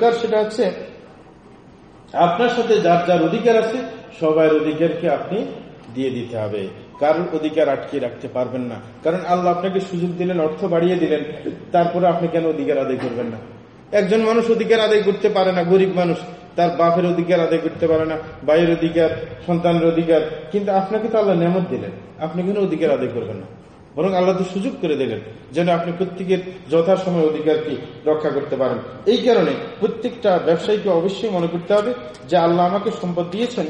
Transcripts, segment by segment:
সেটা হচ্ছে, আপনার সাথে যার যার অধিকার আছে সবার অধিকারকে আপনি দিয়ে দিতে হবে। কারোর অধিকার আটকে রাখতে পারবেন না। কারণ আল্লাহ আপনাকে সুযোগ দিলেন, অর্থ বাড়িয়ে দিলেন, তারপরে আপনি কেন অধিকার আদায় করবেন না? একজন মানুষ অধিকার আদায় করতে পারে না, গরিব মানুষ, তার বাপের অধিকার আদায় করতে পারে না, ভাইয়ের অধিকার, সন্তানের অধিকার, কিন্তু আপনাকে তো আল্লাহ নেমত দিলেন। আপনি কেন অধিকার আদায় করবেন না? বরং আল্লাহ তো সুযোগ করে দিলেন যেন আপনি প্রত্যেকের যথাসময় অধিকারকে রক্ষা করতে পারেন। এই কারণে প্রত্যেকটা ব্যবসায়ীকে অবশ্যই মনে করতে হবে যে আল্লাহ আমাকে সম্পদ দিয়েছেন,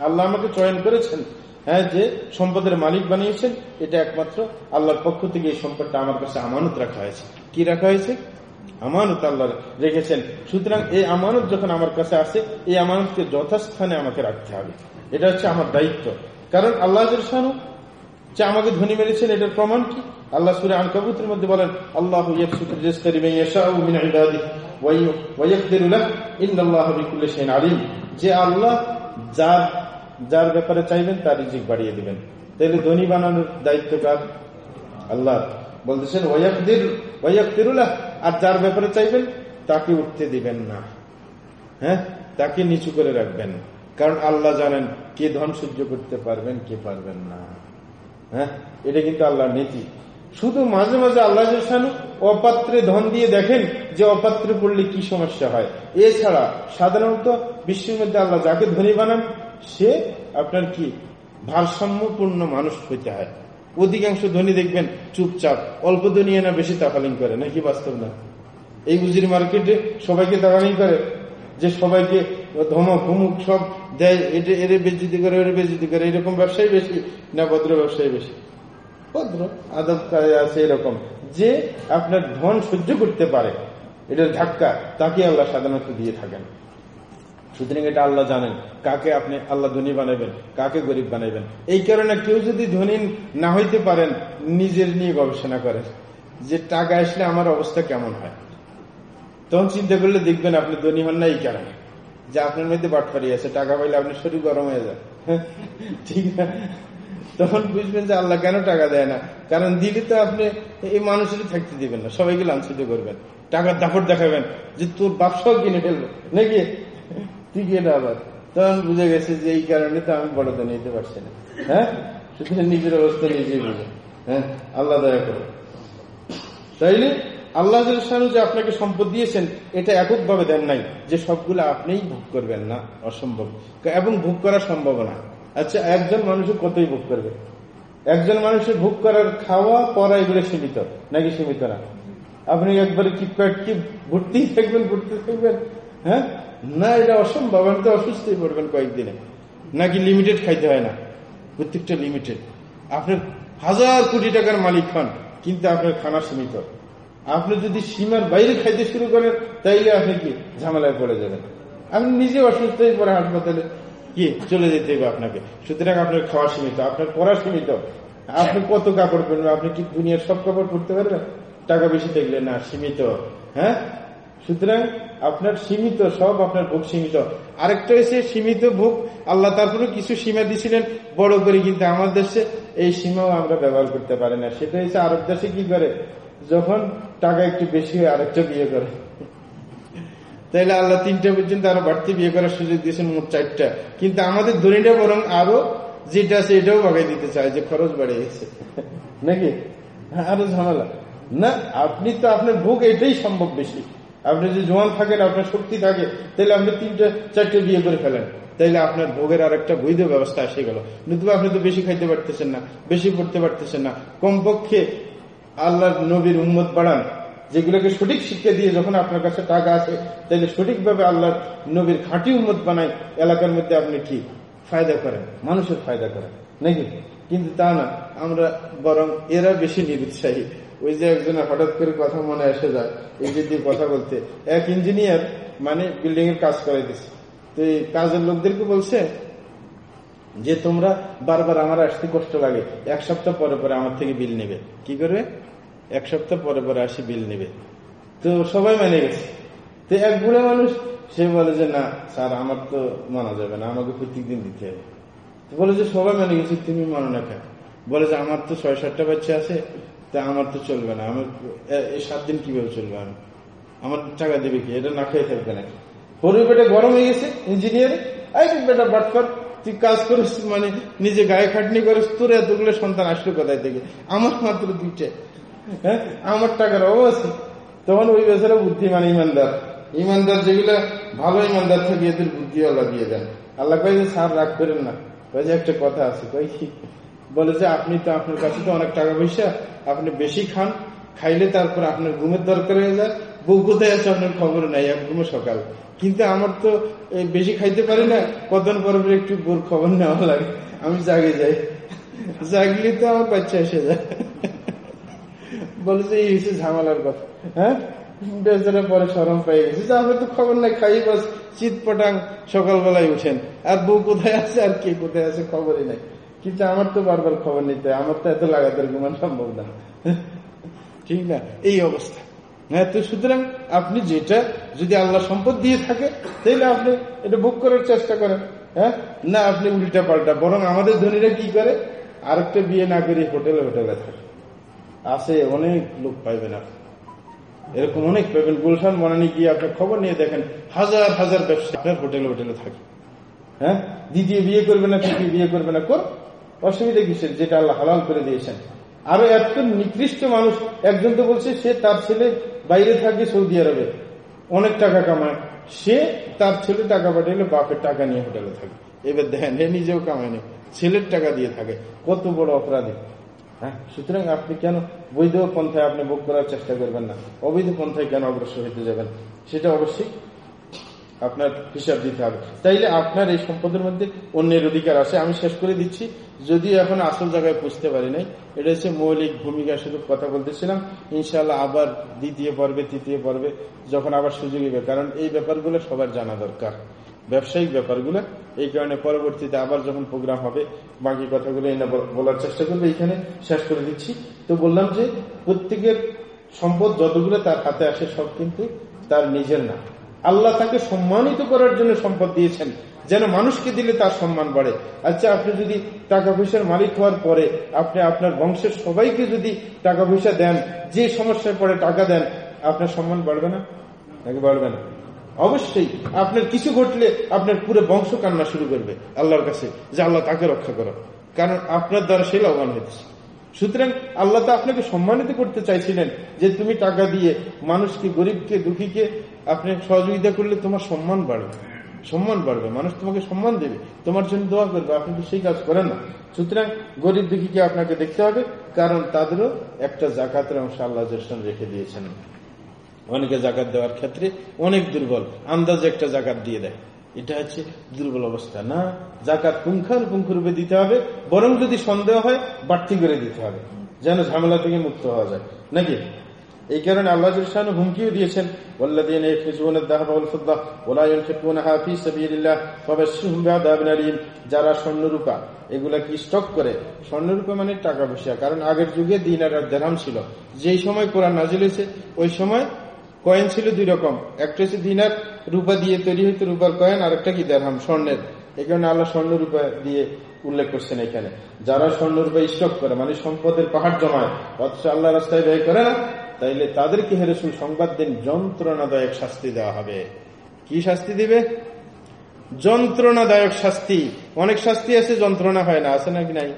আল্লাহ আমাকে চয়ন করেছেন হ্যাঁ যে সম্পদের মালিক বানিয়েছেন, এটা একমাত্র আল্লাহর পক্ষ থেকে এই সম্পদটা আমার কাছে আমানত রাখা হয়েছে। কি রাখা হয়েছে? আমানত আল্লাহ রেখেছেন। সুতরাং এই আমানত যখন আমার কাছে আসে, এই আমানতকে যথাস্থানে আমাকে রাখতে হবে। এটা হচ্ছে আমার দায়িত্ব। কারণ আল্লাহ যে আমাকে ধনী মেরেছেন, এটার প্রমাণ কি? আল্লাহ সুরে আন কবুতের মধ্যে বলেন, আল্লাহ যে আল্লাহ যার যার ব্যাপারে চাইবেন, তার রিজিক বাড়িয়ে দিবেন। তাহলে ধনী বানানোর দায়িত্ব কার? আল্লাহ বলতেছেন ওয়াকদির ওয়াকদিরুল্লাহ আর যার ব্যাপারে চাইবেন, তাকে উঠতে দিবেন না। হ্যাঁ? তাকে নিচু করে রাখবেন। কারণ আল্লাহ জানেন, কে ধন সহ্য করতে পারবেন, কে পারবেন না। হ্যাঁ? এটা কিন্তু আল্লাহর নীতি। শুধু মাঝে মাঝে আল্লাহ অপাত্রে ধন দিয়ে দেখেন যে অপাত্রে পড়লে কি সমস্যা হয়। এছাড়া সাধারণত বিশ্বের মধ্যে আল্লাহ যাকে ধনী বানান, সে আপনার কি? ভারসাম্যপূর্ণ মানুষ হইতে হয়। অধিকাংশ ধনী দেখবেন চুপচাপ, অল্প ধনী না বেশি তাকালিং করে, নাকি বাস্তব না? এই উজির মার্কেটে সবাইকে তাকালিং করে, যে সবাইকে ধমক হুমুক সব দেয়, এটা এর বেজিতি করে এর বেজিতি করে, এরকম ব্যবসায়ী বেশি, না ভদ্র ব্যবসায়ী বেশি? ভদ্র, আদব আছে এরকম। যে আপনার ধন সহ্য করতে পারে, এটার ধাক্কা, তাকে আল্লাহ সাধারণত দিয়ে থাকেন। সুতরাং এটা আল্লাহ জানেন, কাকে আপনি আল্লাহ ধনী বানাবেন কাকে গরিব বানাবেন এই কারণে কেউ যদি ধনী না হইতে পারেন, নিজের নিয়ে গবেষণা করেন, যে টাকা আসলে আমার অবস্থা কেমন হয়। তখন চিন্তা করলে দেখবেন আপনি ধনী হন না এই কারণে। যে আপনার মধ্যে বাটপারি আছে, টাকা পাইলে আপনি শরীর গরম হয়ে যায় ঠিক না? তখন বুঝবেন যে আল্লাহ কেন টাকা দেয় না? কারণ দিলে তো আপনি এই মানুষেরই থাকতে দিবেন না, সবাইকে লাঞ্ছিত করবেন। টাকার দাপট দেখাবেন যে তোর ব্যবসাও কিনে ফেলবে, নাকি? ঠিক এটা আবার। তখন বুঝে গেছে যে এই কারণে তো আমি বড় তো নিতে পারছি না। হ্যাঁ? নিজের অবস্থা নিজেই বুঝে হ্যাঁ? আল্লাহ দয়া করে তাইলে আল্লাহ যে আপনাকে সম্পদ দিয়েছেন, এটা এককভাবে দেন নাই, যে সবগুলো আপনিই ভোগ করবেন না, অসম্ভব। এবং ভোগ করা সম্ভব না। আচ্ছা একজন মানুষের কতই ভোগ করবে? একজন মানুষের ভোগ করার খাওয়া, পড়া, এগুলো সীমিত, নাকি সীমিত না? আপনি একবারে কি কি ভর্তিই থাকবেন, ভর্তি থাকবেন? হ্যাঁ? না, এটা অসম্ভব, আপনি তো অসুস্থই পড়বেন কয়েকদিনে। নাকি লিমিটেড খাইতে হয় না? প্রত্যেকটা লিমিটেড আপনার হাজার কোটি টাকার মালিক হন, কিন্তু আপনার খানা সীমিত। আপনি যদি সীমার বাইরে খাইতে শুরু করেন, তাইলে আপনি কি ঝামেলায় পড়ে যাবেন? আপনি নিজে অসুস্থ হয়ে পড়ে হাসপাতালে কি চলে যেতে হবে আপনাকে। সুতরাং আপনার খাওয়া সীমিত, আপনার পড়া সীমিত। আপনি কত কাপড় পরবেন, আপনি কি দুনিয়ার সব কাপড় পরতে পারবেন? টাকা বেশি থাকলে না, সীমিত। হ্যাঁ? সুতরাং আপনার সীমিত, সব আপনার ভোগ সীমিত। আরেকটা হয়েছে সীমিত ভোগ। আল্লাহ তারপরে কিছু সীমা দিয়েছিলেন, বড় করে কিন্তু আমার দেশে এই সীমাও আমরা ব্যবহার করতে পারি না। সেটা হচ্ছে আরব দেশে কি করে? যখন টাকা একটু বেশি হয়, আরেকটা বিয়ে করে। তাইলে আল্লাহ তিনটা পর্যন্ত আরও বাড়তি বিয়ে করার সুযোগ দিয়েছেন মোট চারটা। কিন্তু আমাদের ধনীটা বরং আরও যেটা আছে এটাও বাগাই দিতে চায় যে খরচ বাড়ে গেছে নাকি? আরও ঝামেলা। না, আপনি তো আপনার ভোগ এটাই সম্ভব বেশি। আপনি যদি জোয়ান থাকেন, আপনার শক্তি থাকে তাহলে আপনি তিনটা, চারটে বিয়ে করে ফেলেন। তাইলে আপনার ভোগের আর একটা বৈধ ব্যবস্থা এসে গেল। নতুবা আপনি তো বেশি খাইতে পারতেছেন না, বেশি পড়তে পারতেছেন না। কমপক্ষে আল্লাহ নবীর উম্মত বাড়ান, যেগুলোকে সঠিক শিক্ষা দিয়ে যখন আপনার কাছে টাকা আছে তাহলে সঠিকভাবে আল্লাহ নবীর খাঁটি উম্মত বানায়, এলাকার মধ্যে আপনি কি ফায়দা করেন? মানুষের ফায়দা করেন, নাকি? কিন্তু তা না, আমরা বরং এরা বেশি নিরুৎসাহী। ওই যে একজনের হঠাৎ করে কথা মনে এসে যায় এই যে দিয়ে কথা বলতে। এক ইঞ্জিনিয়ার মানে বিল্ডিং এর কাজ করে দিচ্ছে তো এই কাজের লোকদেরকে বলছে যে তোমরা বারবার আমার আসতে কষ্ট লাগে, এক সপ্তাহ পরে পরে আমার থেকে বিল নেবে। কি করবে? এক সপ্তাহ পরে পরে আসি বিল নেবে। তো সবাই মেনে গেছে। তো এক বুড়া মানুষ, সে বলে যে, না, স্যার, আমার তো মানা যাবে না, আমাকে প্রত্যেক দিন দিতে হবে। বলে যে, সবাই মেনে গেছে, তুমি মানো না কেন? বলে যে, আমার তো ছয় সাতটা বাচ্চা আছে, তা আমার তো চলবে না। আমার সাত দিন কীভাবে চলবে আমি? আমার টাকা দেবে কি? এটা না খেয়ে থাকবে নাকি? পরের পেটে গরম হয়ে গেছে ইঞ্জিনিয়ার এই বেটা বাটফার তুই কাজ করিস মানে নিজে গায়ে খাটনি করিস, তোর এতগুলো সন্তান আসলো কোথায় থেকে? আমার মাত্র দুইটা। হ্যাঁ? আমার টাকার আছে। তখন ওই বেচারা বুদ্ধিমান ইমানদার। ইমানদার যেগুলা ভালো ইমানদার থাকে, এদের বুদ্ধিওয়ালা দিয়ে দেন। আল্লাহ কয়ে যে রাগ করেন না। কয়ে যে, একটা কথা আছে। কই কি? বলে যে, আপনি তো আপনার কাছে তো অনেক টাকা পয়সা, আপনি বেশি খান, খাইলে তারপর আপনার ঘুমের দরকার হয়ে যায় কোথায় আছে আপনার খবর নাই, এক সকাল। কিন্তু আমার তো বেশি খাইতে পারি না কতদিন পর একটু বোর খবর নেওয়া লাগে। আমি জাগে যাই। জাগলে তো আমার বাচ্চা এসে যায়। বলে যে, এই ঝামেলার কথা। হ্যাঁ? বেচারা পরে সরম পাই গেছে। যে আপনার তো খবর নাই, খাই বাস, চিত পটাং, সকালবেলায় উঠেন। আর বউ কোথায় আছে, আর কে কোথায় আছে খবরই নাই। কিন্তু আমার তো বারবার খবর নিতে। আমার তো এত লাগাতার ঘুমান সম্ভব না। ঠিক না? এই অবস্থা। হ্যাঁ তো সুতরাং আপনি যেটা যদি আল্লাহ সম্পদ দিয়ে থাকে তাহলে আপনি এটা বুক করার চেষ্টা করেন হ্যাঁ? না, আপনি উল্টা পাল্টা, বরং আমাদের ধনীরা কি করে? আরেকটা বিয়ে না করে হোটেলে হোটেলে থাকে। আছে অনেক লোক পাইবেন আপনি। এরকম অনেক পাবেন গুলশান মনানি গিয়ে আপনি খবর নিয়ে দেখেন, হাজার হাজার ব্যবসা আপনার হোটেলে হোটেলে থাকে। হ্যাঁ? দ্বিতীয় বিয়ে করবে না, তৃতীয় বিয়ে করবে না কর অসুবিধা কিসের? যেটা আল্লাহ হালাল করে দিয়েছেন। আরও এত নিকৃষ্ট মানুষ, একজন তো বলছে, সে তার ছেলে বাইরে থাকে সৌদি আরবে। অনেক টাকা কামায়। সে তার ছেলে টাকা পাঠাইলে বাপের টাকা নিয়ে হোটেলে থাকে। এবার দেখেন হে নিজেও কামায়নি ছেলের টাকা দিয়ে থাকে। কত বড় অপরাধী। হ্যাঁ? সুতরাং আপনি কেন বৈধ পন্থায় আপনি ভোগ করার চেষ্টা করবেন না? অবৈধ পন্থায় কেন অগ্রসর হইতে যাবেন? সেটা অবশ্যই আপনার হিসাব দিতে হবে। তাইলে আপনার এই সম্পদের মধ্যে অন্যের অধিকার আছে। আমি শেষ করে দিচ্ছি। যদিও এখন আসল জায়গায় বুঝতে পারি নাই, এটা হচ্ছে মৌলিক ভূমিকা শুধু কথা বলতেছিলাম। ইনশাল্লাহ আবার দ্বিতীয় পর্বে, তৃতীয় পর্বে যখন আবার সুযোগ হবে, কারণ এই ব্যাপারগুলো সবার জানা দরকার। ব্যবসায়িক ব্যাপারগুলো, এই কারণে পরবর্তীতে আবার যখন প্রোগ্রাম হবে, বাকি কথাগুলো এনে বলার চেষ্টা করব এইখানে শেষ করে দিচ্ছি। তো বললাম যে, প্রত্যেকের সম্পদ যতগুলো তার হাতে আসে, সব কিন্তু তার নিজের না। আল্লাহ তাকে সম্মানিত করার জন্য সম্পদ দিয়েছেন। যেন মানুষকে দিলে তার সম্মান বাড়ে। আচ্ছা আপনি যদি টাকা পয়সার মালিক হওয়ার পরে আপনি আপনার বংশের সবাইকে যদি টাকা পয়সা দেন, যে সমস্যায় পরে টাকা দেন, আপনার সম্মান বাড়বে না? নাকি বাড়বে না? অবশ্যই, আপনার কিছু ঘটলে আপনার পুরো বংশ কান্না শুরু করবে আল্লাহর কাছে, যে আল্লাহ তাকে রক্ষা করো। কারণ আপনার দ্বারা সে লাভবান হয়েছে। সুতরাং আল্লাহ তো আপনাকে সম্মানিত করতে চাইছিলেন যে তুমি টাকা দিয়ে মানুষকে, গরিবকে, দুঃখীকে আপনি সহযোগিতা করলে তোমার সম্মান বাড়বে। সম্মান বাড়বে, মানুষ তোমাকে সম্মান দেবে, তোমার জন্য দোয়া করবে, আপনি তো সেই কাজ করেন না। সুতরাং গরিব দুঃখীকে আপনাকে দেখতে হবে, কারণ তাদেরও একটা জাকাতের অংশ আল্লাহ রেখে দিয়েছেন। অনেকে জাকাত দেওয়ার ক্ষেত্রে অনেক দুর্বল, আন্দাজে একটা জাকাত দিয়ে দেয়। এটা হচ্ছে দুর্বল অবস্থা, না? জাকাত পুঙ্খার পুঙ্খরূপে দিতে হবে, বরং যদি সন্দেহ হয়, বাড়তি করে দিতে হবে। যেন ঝামেলা থেকে মুক্ত হওয়া যায়। নাকি? এই কারণে আল্লাহ হুমকিও দিয়েছেন যারা স্বর্ণরূপা এগুলা কি স্টক করে, স্বর্ণরূপা মানে টাকা পয়সা, কারণ আগের যুগে দিন আর দেরাম ছিল। যেই সময় কোরআন নাজিল হয়েছে, ওই সময় কয়েন ছিল দুই রকম, একটা হচ্ছে দিনার রূপা দিয়ে তৈরি হইতো, রূপার কয়েন আর একটা কি দেড়হাম, স্বর্ণের। এই কারণে আল্লাহ স্বর্ণরূপা দিয়ে উল্লেখ করছেন এখানে। যারা স্বর্ণ রূপা স্টক করে মানে সম্পদের পাহাড় জমায়, অথচ আল্লাহ রাস্তায় ব্যয় করে না তাইলে তাদেরকে হেরেসুল সংবাদ দিন, যন্ত্রণাদায়ক শাস্তি দেওয়া হবে। কি শাস্তি দিবে? যন্ত্রণাদায়ক শাস্তি। অনেক শাস্তি আছে, যন্ত্রণা হয় না, আছে নাকি নাই?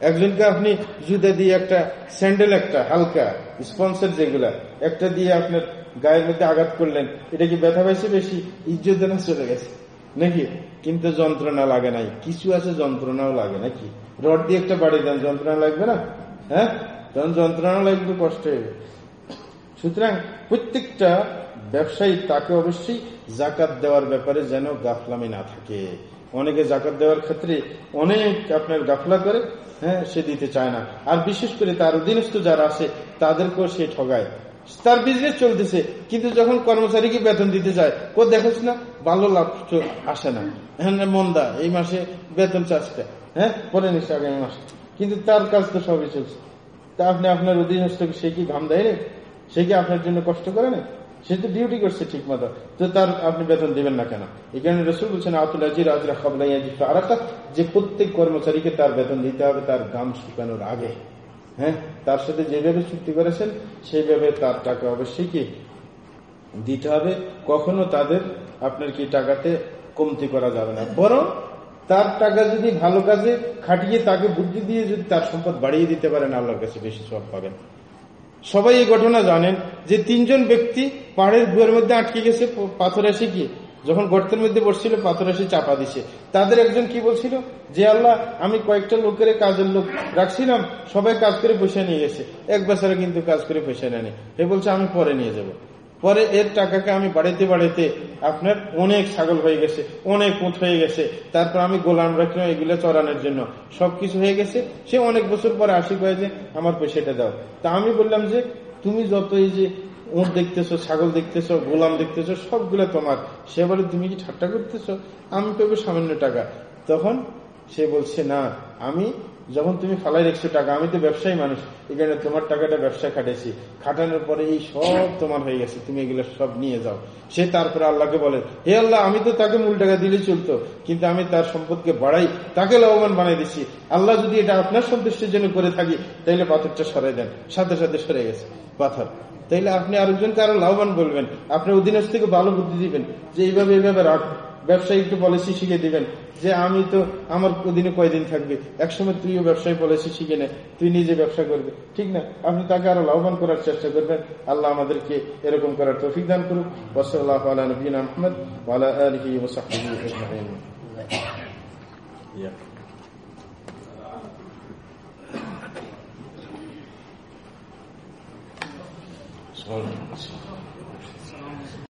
একজনকে আপনি জুতা দিয়ে একটা, স্যান্ডেল একটা, হালকা, স্পন্সর যেগুলা, একটা দিয়ে আপনার গায়ের মধ্যে আঘাত করলেন, এটা কি ব্যথা পাইছে বেশি? ইজ্জত চলে গেছে। নাকি? কিন্তু যন্ত্রণা লাগে নাই। কিছু আছে, যন্ত্রণাও লাগে নাকি? রড দিয়ে একটা বাড়ি দেন, যন্ত্রণা লাগবে না? হ্যাঁ? তখন যন্ত্রণা লাগবে কষ্ট। সুতরাং প্রত্যেকটা ব্যবসায়ী তাকে অবশ্যই জাকাত দেওয়ার ব্যাপারে যেন গাফলামি না থাকে। অনেকে জাকাত দেওয়ার ক্ষেত্রে অনেক আপনার গাফলা করে হ্যাঁ সে দিতে চায় না। আর বিশেষ করে তার অধীনস্থ যারা আছে, তাদেরকেও সে ঠগায়। তার বিজনেস চলতেছে, কিন্তু যখন কর্মচারীকে বেতন দিতে যায় কো দেখোস না, ভালো লাভ আসে না। হ্যাঁ মন্দা, এই মাসে বেতন চাষটা হ্যাঁ পরে নিচ্ছে আগামী মাসে। কিন্তু তার কাজ তো সবই চলছে। তা আপনি আপনার অধীনস্থ সে কি ঘাম দেয় সে কি আপনার জন্য কষ্ট করে না? সে তো ডিউটি করছে ঠিক মতো তো তার আপনি বেতন দিবেন না কেন? এখানে রসুল বলছেন, আতুল আজির খাবলাইয়া আরাকা যে প্রত্যেক কর্মচারীকে তার বেতন দিতে হবে, তার গাম শুকানোর আগে। হ্যাঁ? তার সাথে যেভাবে চুক্তি করেছেন, সেইভাবে তার টাকা অবশ্যই কি দিতে হবে। কখনো তাদের আপনার কি টাকাতে কমতি করা যাবে না। বরং তার টাকা যদি ভালো কাজে খাটিয়ে তাকে বুদ্ধি দিয়ে যদি তার সম্পদ বাড়িয়ে দিতে পারেন, আল্লাহর কাছে বেশি সব পাবেন। সবাই এই ঘটনা জানেন যে তিনজন ব্যক্তি পাহাড়ের গুয়ের মধ্যে আটকে গেছে পাথর এসে গিয়ে যখন গর্তের মধ্যে বসছিল, পাথর এসে চাপা দিছে। তাদের একজন কি বলছিল? যে আল্লাহ, আমি কয়েকটা লোকের কাজের লোক রাখছিলাম, সবাই কাজ করে পয়সা নিয়ে গেছে। এক বছরে কিন্তু কাজ করে পয়সা নেয়নি। এ বলছে, আমি পরে নিয়ে যাব। পরে এর টাকাকে আমি বাড়াইতে বাড়াইতে আপনার অনেক ছাগল হয়ে গেছে, অনেক উঠ হয়ে গেছে। তারপর আমি গোলাম রাখলাম এগুলো চড়ানোর জন্য। সবকিছু হয়ে গেছে। সে অনেক বছর পরে আসি কয়ে যে, আমার পয়সাটা দাও। তা আমি বললাম যে, তুমি যত এই যে উঁট দেখতেছো, ছাগল দেখতেছো, গোলাম দেখতেছো, সবগুলো তোমার। সে বলে, তুমি কি ঠাট্টা করতেছো? আমি পেবো সামান্য টাকা। তখন সে বলছে, না। আমি যখন তুমি ফালাই রেখছো টাকা, আমি তো ব্যবসায়ী মানুষ, এখানে তোমার টাকাটা ব্যবসা খাটেছি খাটানোর পরে এই সব তোমার হয়ে গেছে, তুমি এগুলো সব নিয়ে যাও। সে তারপরে আল্লাহকে বলে, হে আল্লাহ, আমি তো তাকে মূল টাকা দিলে চলতো, কিন্তু আমি তার সম্পদকে বাড়াই, তাকে লাভবান বানাই দিচ্ছি। আল্লাহ যদি এটা আপনার সন্তুষ্টির জন্য করে থাকি, তাইলে পাথরটা সরাই দেন, সাথে সাথে সরে গেছে পাথর। তাইলে আপনি আরেকজনকে আরও লাভবান বলবেন আপনি অধীনস্থ থেকে ভালো বুদ্ধি দিবেন, যে এইভাবে এইভাবে রাখ ব্যবসায়ী একটু পলিসি শিখে দিবেন। যে আমি তো আমার অধীনে কয়দিন থাকবে? একসময় তুইও ব্যবসায়ী পলিসি শিখে নে। তুই নিজে ব্যবসা করবে। ঠিক না? আপনি তাকে আরও লাভবান করার চেষ্টা করবেন। আল্লাহ আমাদেরকে এরকম করার তৌফিক দান করুক। ওসল্লাহ Yeah. Sorry.